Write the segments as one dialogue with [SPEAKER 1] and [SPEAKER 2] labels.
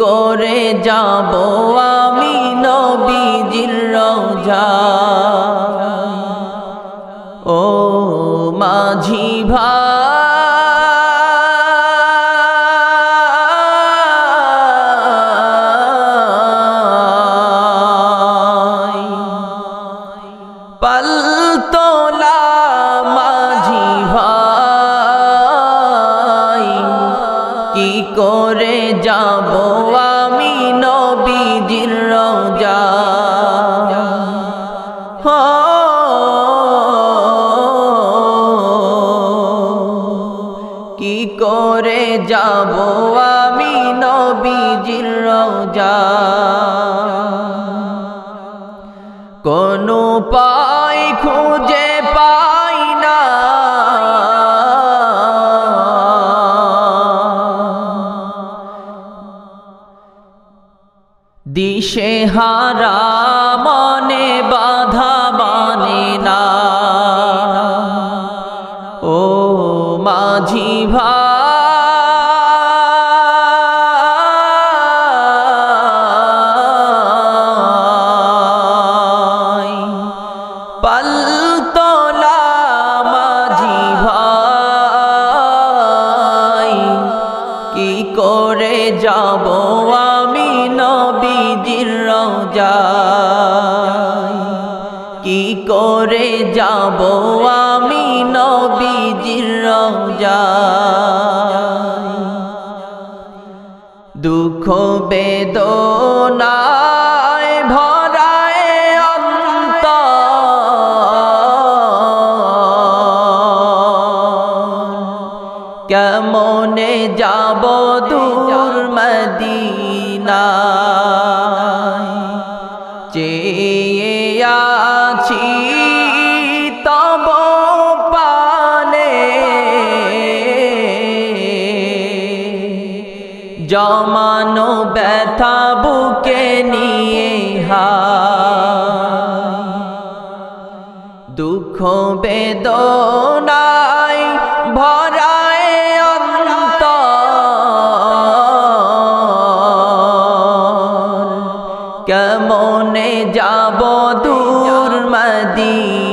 [SPEAKER 1] করে যাব আমি নবীজির রজা। ও মাঝি ভাই। কি করে যাব আমি নবীজির রওজা কি করে যাব আমি নবীজির রওজা কোনো পাই খুঁজে দিশে হারা মনে বাধা মানে না। ও মাঝি ভাই। যাব আমি নবীজির রওজা দুঃখ বেদনায় ভরায় অন্ত কেমনে যাব দূর মদিনা চেয়ে আছি জমানো ব্যথা বুকে নিয়ে হায় দুঃখ বেদনায় ভরায় অন্ত কেমনে যাব দূর মদিনা?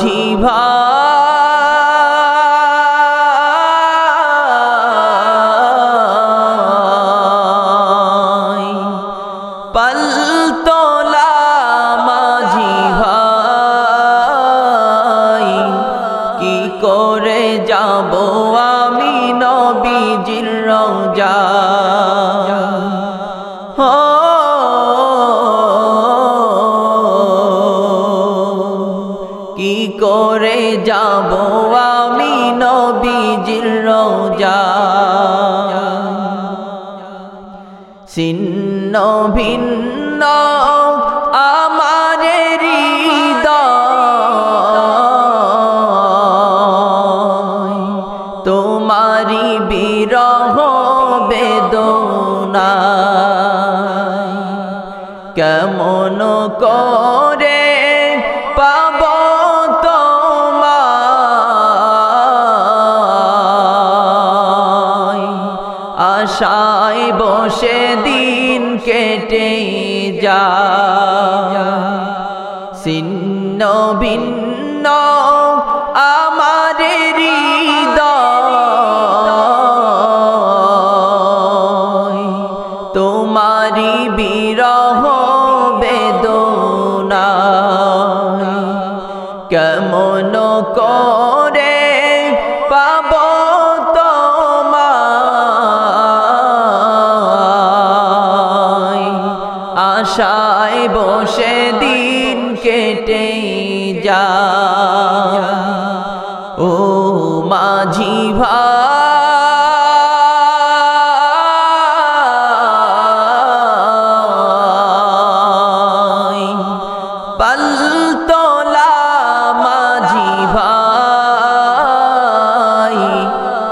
[SPEAKER 1] মাঝি ভাই করে যাব আমি নবীজির রোজা। ছিন্ন ভিন্ন বসে দিন কেটে যা। ছিন্ন ভিন্ন আমার তোমারি বিরহ বেদনা কেমন করে মাঝি ভাই। পালতলা মাঝি ভাই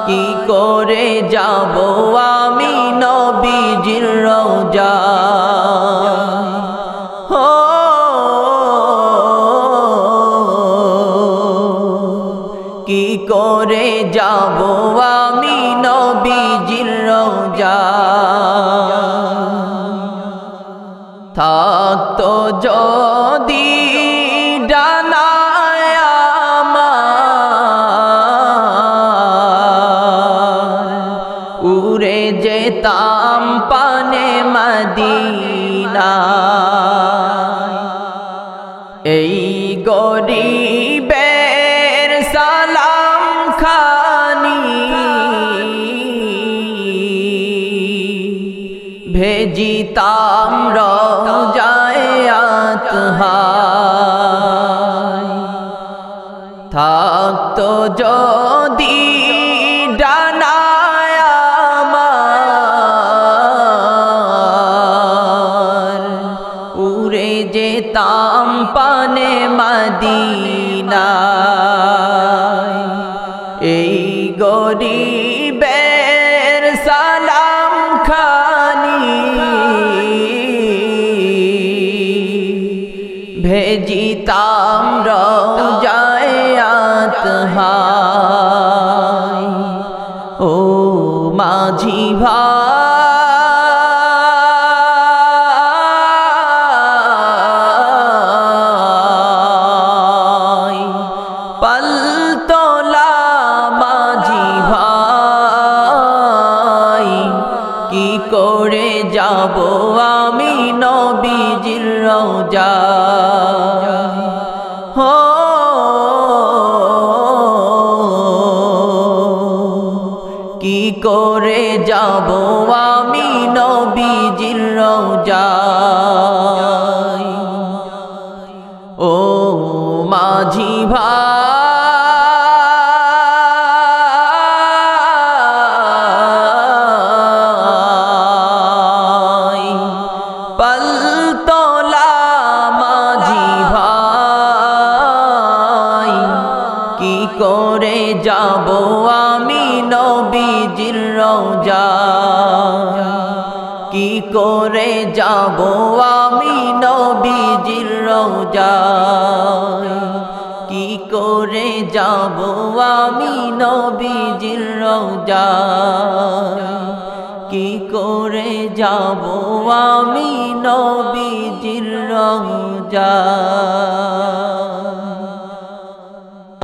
[SPEAKER 1] কি করে যাব আমি নবীজির রোজা যদি ডানায় উড়ে যেতাম পানে মদিনা এই গরিবের ভেজিতাম থাকতো যদি ডানায় উড়ে যেতাম পানে মদিনা ভেজিতাম হাই ও মাঝি ভাই। রোজা হো কি করে যাব আমি নবীজির রোজা ও মাঝি ভাই। করে যাব আমি নবীজির রোজা। কি করে যাব আমি নবীজির রোজা? কি করে যাব আমি নবীজির রোজা? কি করে যাব আমি নবীজির রোজা?